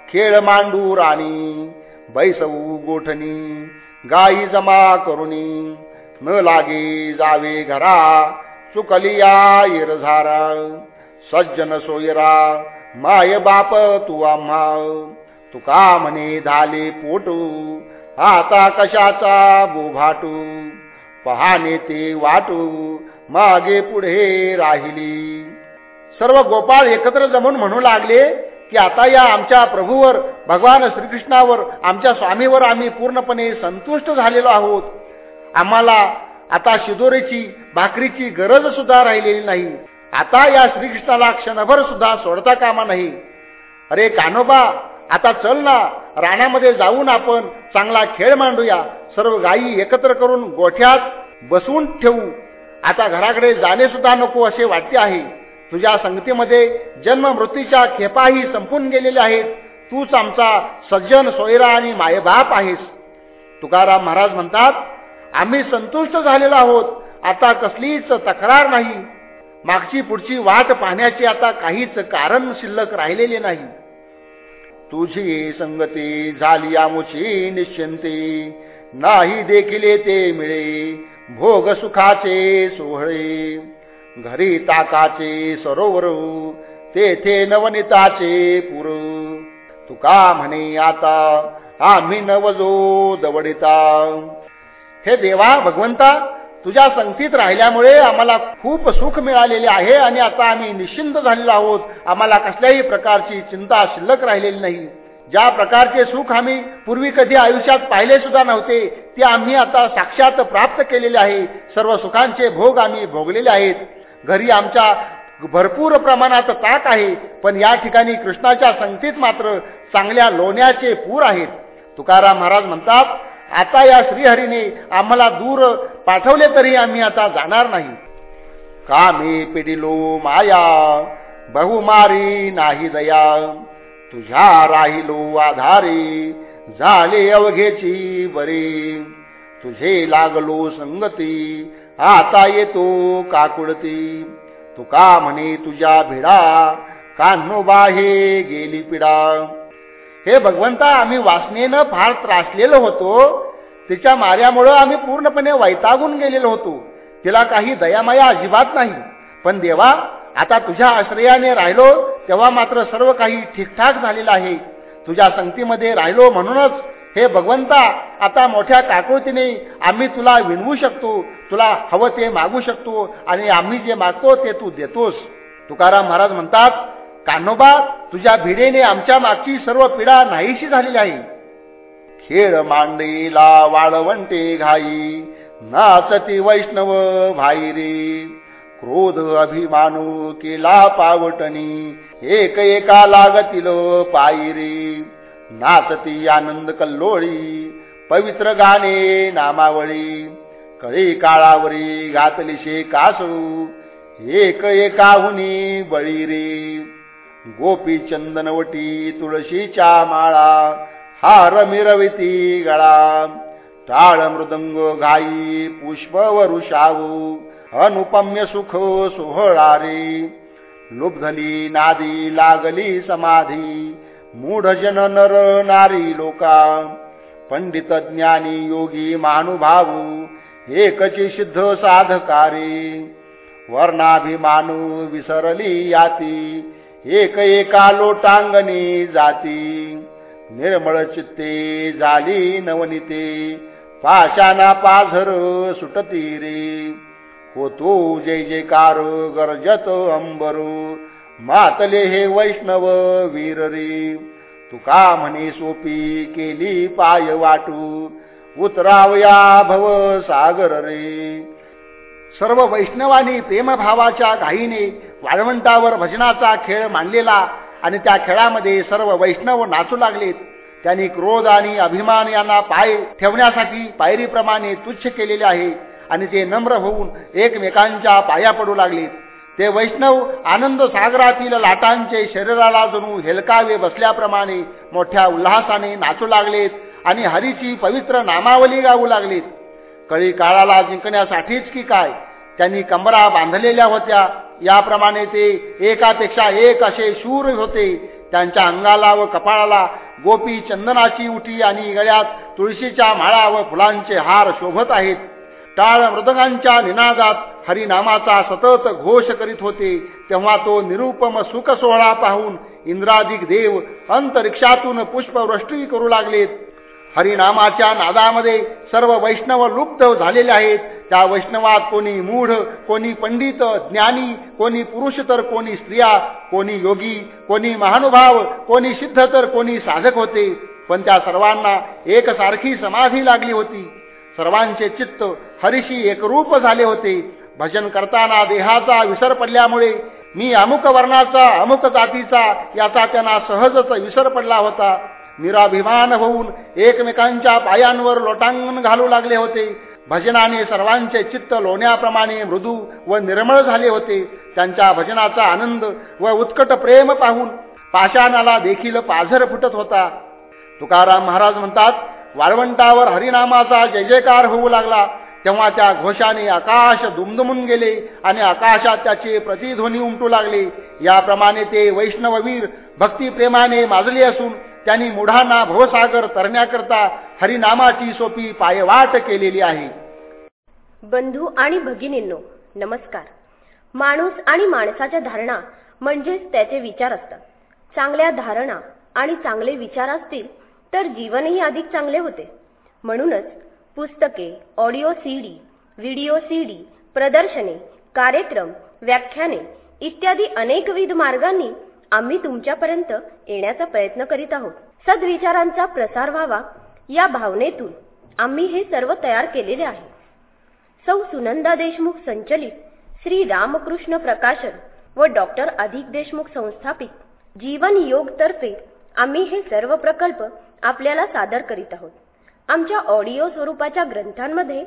S1: खेळ मांडू राणी बैसऊ गोठणी गाई जमा करुणी न लागे जावे घरा चुकलिया इरझारा सज्जन सोयरा माय बाप तू आम्हा. तुका म्हणे धाले पोटू आता कशाचा बोभाटू? पहाने ते वाटू मागे पुढे राहिली. सर्व गोपाळ एकत्र जमून म्हणू लागले की आता या आमच्या प्रभूवर भगवान श्रीकृष्णावर आमच्या स्वामीवर आम्ही पूर्णपणे संतुष्ट झालेलो आहोत. आम्हाला आता शिदोरीची भाकरीची गरज सुद्धा राहिलेली नाही. आता या श्रीकृष्णाला क्षणभर सुद्धा सोडता कामा नाही. अरे कानोबा आता चल ना राणामध्ये जाऊन आपण चांगला खेळ मांडूया. सर्व गायी एकत्र करून गोठ्यात बसून ठेवू. आता घराकडे जाणे सुद्धा नको असे वाटते आहे. तुझ्या संगतीमध्ये जन्म मृत्यूच्या खेपाही संपून गेलेल्या आहेत. तूच आमचा सज्जन सोयरा आणि मायबाप आहेस. तुकाराम महाराज म्हणतात आम्ही संतुष्ट झालेलो आहोत. आता कसलीच तक्रार नाही. मागची पुढची वाट पाहण्याची आता काहीच कारण शिल्लक राहिलेले नाही. तुझी संगती झाली आमुची निश्चिंती. नाही देखील ते मिळे. भोग सुखाचे सोहळे. घरी ताकाचे सरोवर. तेथे नवनिताचे पुर. तुका म्हणे आता आम्ही नवजो दवडिता. हे देवा भगवंता तुझ्या संगतीत राहिल्यामुळे आम्हाला खूप सुख मिळालेले आहे आणि आता आम्ही निश्चिंत झालेलो आहोत. आम्हाला कसल्याही प्रकारची चिंता शिल्लक राहिलेली नाही. ज्या प्रकारचे सुख आम्ही पूर्वी कधी आयुष्यात पाहिले सुद्धा नव्हते ते आम्ही आता साक्षात प्राप्त केलेले आहे. सर्व सुखांचे भोग आम्ही भोगलेले आहेत. घरी आमच्या भरपूर प्रमाणात ताक आहे पण या ठिकाणी कृष्णाच्या संगतीत मात्र चांगल्या लोण्याचे पूर आहेत. तुकाराम महाराज म्हणतात आता या श्रीहरीने आम्हाला दूर पाठवले तरी आम्ही आता जाणार नाही. का मी पिडिलो माया? बहुमारी नाही दया. तुझ्या राहिलो आधारी झाले अवघेची बरी. तुझे लागलो संगती आता येतो काकुळती. तुका म्हणे तुझ्या भिडा कान्होबा हे गेली पिडा. हे भगवंता आम्ही वासनेनं फार त्रासलेलो होतो. तिच्या माऱ्यामुळं आम्ही पूर्णपणे वैतागून गेलेलो होतो. तिला काही दयामाया अजिबात नाही. पण देवा आता तुझ्या आश्रयाने राहिलो तेव्हा मात्र सर्व काही ठीकठाक झालेलं आहे. तुझ्या संगतीमध्ये राहिलो म्हणूनच हे भगवंता आता मोठ्या काकुळतीने आम्ही तुला विणवू शकतो तुला हवं ते मागू शकतो आणि आम्ही जे मागतो ते तू देतोस. तुकाराम महाराज म्हणतात कान्होबा तुझ्या भिडेने आमच्या मागची सर्व पिढा नाहीशी झालेली आहे. खेळ मांडीला वाळवंटे घाई नाचती वैष्णव भाई रे क्रोध अभिमानू केला पावटणी एक एका लागतील पायी रे नाचती आनंद कल्लोळी पवित्र गाणे नामावळी. कळी काळावरी घातलीशे कासू एक एकाहुनी बळी रे. गोपी चंदनवटी तुळशीच्या माळा हार मिरविती गळा टाळ मृदंग घाई पुष्प वरुषाऊ अनुपम्य सुख सोहळारी लुब्धली नादी लागली समाधी मूढजन नर नारी लोका पंडित ज्ञानी योगी मानुभाऊ एकची सिद्ध साधकारी वर्णाभिमानू विसरली याती एक एका लोटांगणी जाती. निर्मळ चित्ते झाली नवनीते. पाशाना पाझर सुटती रे. होतो जय जयकार गरजत अंबरू. मातले हे वैष्णव वीर रे. तुका म्हणे सोपी केली पाय वाटू. उतरावया भव सागर रे. सर्व वैष्णवानी प्रेमभावाच्या घाईने वाळवंटावर भजनाचा खेळ मांडलेला आणि त्या खेळामध्ये सर्व वैष्णव नाचू लागलेत. त्यांनी क्रोध आणि अभिमान यांना पाय ठेवण्यासाठी पायरीप्रमाणे तुच्छ केलेले आहे आणि ते नम्र होऊन एकमेकांच्या पाया पडू लागलेत. ते वैष्णव आनंद सागरातील लाटांचे शरीराला जणू हेलकावे बसल्याप्रमाणे मोठ्या उल्हासाने नाचू लागलेत आणि हरीची पवित्र नामावली गाऊ लागलीत. कळी काळाला जिंकण्यासाठीच की काय? त्यांनी कंबरा बांधलेल्या होत्या. याप्रमाणे ते एकापेक्षा एक असे शूर होते. त्यांच्या अंगाला व कपाळाला गोपी चंदनाची उठी आणि गळ्यात तुळशीच्या माळा व फुलांचे हार शोभत आहेत. टाळ मृदंगांच्या निनादात हरिनामाचा सतत घोष करीत होते. तेव्हा तो निरुपम सुख सोहळा पाहून इंद्राधिक देव अंतरिक्षातून पुष्पवृष्टी करू लागलेत. हरिनामाच्या नादामध्ये सर्व वैष्णव लुप्त झालेले आहेत. त्या वैष्णवात कोणी मूढ कोणी पंडित ज्ञानी कोणी पुरुष तर कोणी स्त्रिया कोणी योगी कोणी महानुभाव कोणी सिद्ध तर कोणी साधक होते. पण त्या सर्वांना एकसारखी समाधी लागली होती. सर्वांचे चित्त हरिशी एकरूप झाले होते. भजन करताना देहाचा विसर पडल्यामुळे मी अमुक वर्णाचा अमुक जातीचा याचा त्यांना सहजच विसर पडला होता. निराभिमान होऊन एकमेकांच्या पायांवर लोटांगण घालू लागले होते. भजनाने सर्वांचे चित्त लोण्याप्रमाणे मृदू व निर्मळ झाले होते. त्यांच्या भजनाचा आनंद व उत्कट प्रेम पाहून पाषाणाला देखील पाझर फुटत होता. तुकाराम महाराज म्हणतात वाळवंटावर हरिनामाचा जय जयकार होऊ लागला. तेव्हा त्या घोषाने आकाश दुमदुमून गेले आणि आकाशात त्याचे प्रतिध्वनी उमटू लागले. याप्रमाणे ते वैष्णववीर भक्तिप्रेमाने माजले असून त्यांनी मुढांना भवसागर तरण्याकरता हरिनामाची सोपी पायवाट केलेली आहे.
S2: बंधू आणि भगिनींनो नमस्कार. माणूस आणि माणसाच्या धारणा म्हणजेच त्याचे विचार असतात. चांगल्या धारणा आणि चांगले विचार असतील तर जीवनही अधिक चांगले होते. म्हणूनच पुस्तके ऑडिओ सीडी व्हिडिओ सीडी प्रदर्शने कार्यक्रम व्याख्याने इत्यादी अनेकविध मार्गांनी आम्ही तुमच्यापर्यंत येण्याचा प्रयत्न करीत आहोत. सद्विचारांचा प्रसार व्हावा. या भावनेतून आम्ही हे सर्व तयार केलेले आहे. सौ सुनंदा देशमुख संचलित श्री रामकृष्ण प्रकाशन व डॉक्टर अधिक देशमुख संस्थापित जीवन योग तर्फे आम्ही हे सर्व प्रकल्प आपल्याला सादर करीत आहोत. आमच्या ऑडिओ स्वरूपाच्या ग्रंथांमध्ये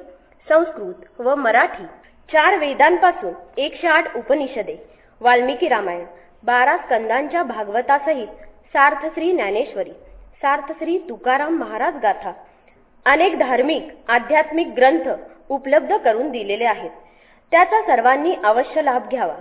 S2: संस्कृत व मराठी चार वेदांपासून एकशे आठ उपनिषदे वाल्मिकी रामायण बारा स्कंदांच्या भागवतासहित सार्थश्री ज्ञानेश्वरी सार्थश्री तुकाराम महाराज गाथा अनेक धार्मिक आध्यात्मिक ग्रंथ उपलब्ध करून दिलेले आहेत. त्याचा सर्वांनी अवश्य लाभ घ्यावा.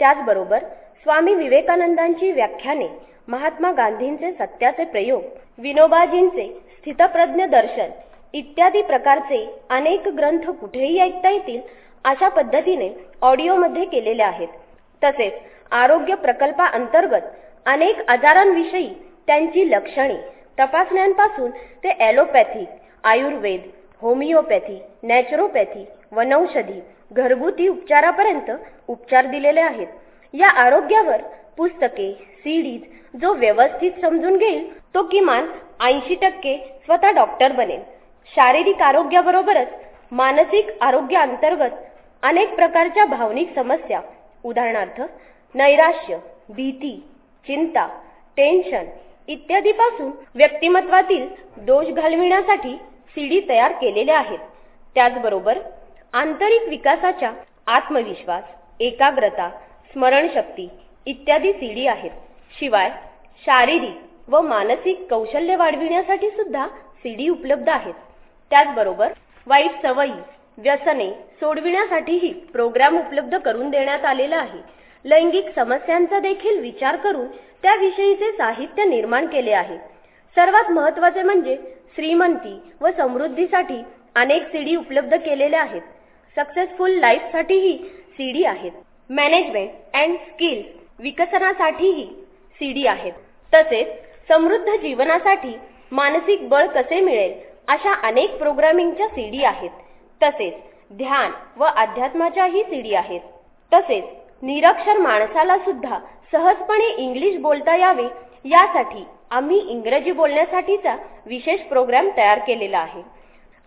S2: त्याचबरोबर स्वामी विवेकानंदांची व्याख्याने महात्मा गांधींचे सत्याचे प्रयोग विनोबाजींचे स्थितप्रज्ञ दर्शन इत्यादी प्रकारचे अनेक ग्रंथ कुठेही ऐकता येतील अशा पद्धतीने ऑडिओमध्ये केलेले आहेत. तसेच आरोग्य प्रकल्पाअंतर्गत अनेक आजारांविषयी त्यांची लक्षणे. तपासण्यांपासून ते ॲलोपॅथी आयुर्वेद होमिओपॅथी नॅचरोपॅथी वनौषधी घरगुती उपचारापर्यंत उपचार दिलेले आहेत. या आरोग्यावर पुस्तके सीडीज जो व्यवस्थित समजून घेईल तो किमान ऐंशी टक्के स्वतः डॉक्टर बनेल. शारीरिक आरोग्याबरोबरच मानसिक आरोग्याअंतर्गत अनेक प्रकारच्या भावनिक समस्या उदाहरणार्थ नैराश्य भीती चिंता टेन्शन इत्यादीपासून व्यक्तिमत्वातील दोष घालविण्यासाठी सीडी तयार केलेल्या आहेत. त्याचबरोबर आंतरिक विकासाच्या आत्मविश्वास एकाग्रता स्मरणशक्ती इत्यादी सीडी आहेत. शिवाय शारीरिक व मानसिक कौशल्य वाढविण्यासाठी सुद्धा सीडी उपलब्ध आहेत. त्याचबरोबर वाईट सवयी व्यसने सोडविण्यासाठीही प्रोग्राम उपलब्ध करून देण्यात आलेला आहे. लैंगिक समस्यांचा देखील विचार करून त्याविषयीचे साहित्य निर्माण केले आहे. सर्वात महत्त्वाचे म्हणजे श्रीमंती व समृद्धीसाठी अनेक सीडी उपलब्ध केलेल्या आहेत. सक्सेसफुल लाईफसाठीही सीडी आहेत. मॅनेजमेंट अँड स्किल्स विकसनासाठीही सीडी आहेत. तसेच समृद्ध जीवनासाठी मानसिक बळ कसे मिळेल अशा अनेक प्रोग्रामिंगच्या सीडी आहेत. तसेच ध्यान व अध्यात्माच्याही सीडी आहेत. तसेच निरक्षर माणसाला सुद्धा सहजपणे इंग्लिश बोलता यावे यासाठी आम्ही इंग्रजी बोलण्यासाठीचा विशेष प्रोग्राम तयार केलेला आहे.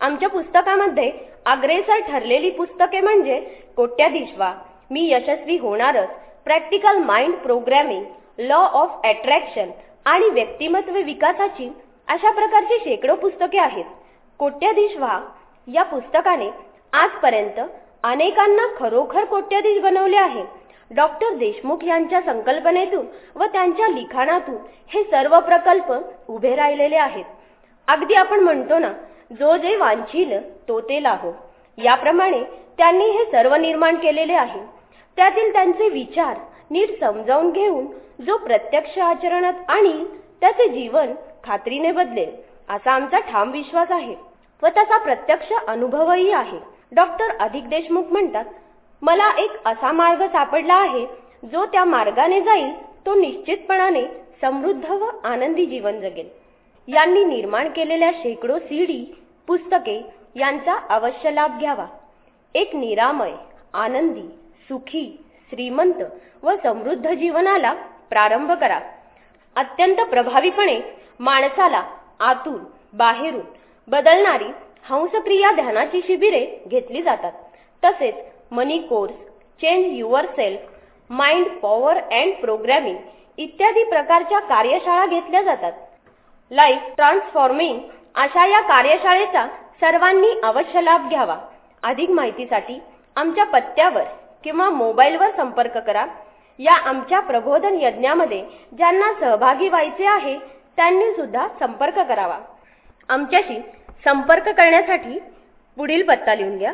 S2: आमच्या पुस्तकामध्ये अग्रेसर ठरलेली पुस्तके म्हणजे कोट्याधीश व्हा मी यशस्वी होणारच practical mind programming law of attraction आणि व्यक्तिमत्व विकासाची अशा प्रकारची शेकडो पुस्तके आहेत. कोट्याधीश व्हा या पुस्तकाने आजपर्यंत अनेकांना खरोखर कोट्याधीश बनवले आहे. डॉक्टर देशमुख यांच्या संकल्पनेतून व त्यांच्या लिखाणातून हे सर्व प्रकल्प उभे राहिलेले आहेत. अगदी आपण म्हणतो ना जो जे वांछील तो ते लाहो. याप्रमाणे त्यांनी हे सर्व निर्माण केलेले आहे. त्यातील त्यांचे विचार नीट समजावून घेऊन जो प्रत्यक्ष आचरणात आणील त्याचे जीवन खात्रीने बदलेल असा आमचा ठाम विश्वास आहे. व त्याचा प्रत्यक्ष अनुभवही आहे. डॉक्टर अधिक देशमुख म्हणतात मला एक असा मार्ग सापडला आहे जो त्या मार्गाने जाईल तो निश्चितपणाने समृद्ध व आनंदी जीवन जगेल. यांनी निर्माण केलेल्या शेकडो सीडी पुस्तके यांचा अवश्य लाभ घ्यावा. एक निरामय आनंदी सुखी श्रीमंत व समृद्ध जीवनाला प्रारंभ करा. अत्यंत प्रभावीपणे माणसाला आतून बाहेरून बदलणारी हंसक्रिया ध्यानाची शिबिरे घेतली जातात. तसेच money course change yourself mind power and programming इत्यादी प्रकारच्या कार्यशाळा घेतल्या जातात. लाईफ ट्रान्सफॉर्मिंग अशा या कार्यशाळेचा सर्वांनी अवश्य लाभ घ्यावा. अधिक माहितीसाठी आमच्या पत्त्यावर किंवा मोबाईलवर संपर्क करा. या आमच्या प्रबोधन यज्ञामध्ये ज्यांना सहभागी व्हायचे आहे त्यांनी सुद्धा संपर्क करावा. आमच्याशी संपर्क करण्यासाठी पुढील पत्ता लिहून घ्या.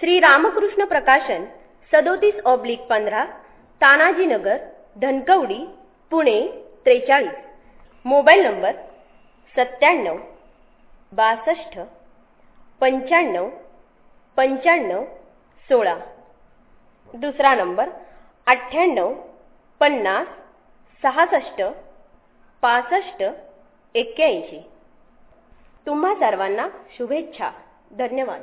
S2: श्री रामकृष्ण प्रकाशन सदोतीस ऑब्लिक पंधरा तानाजीनगर धनकवडी पुणे त्रेचाळीस. मोबाईल नंबर सत्त्याण्णव बासष्ट पंच्याण्णव पंच्याण्णव सोळा. दुसरा नंबर अठ्ठ्याण्णव पन्नास सहासष्ट पासष्ट एक्क्याऐंशी. तुम्हा सर्वांना शुभेच्छा. धन्यवाद.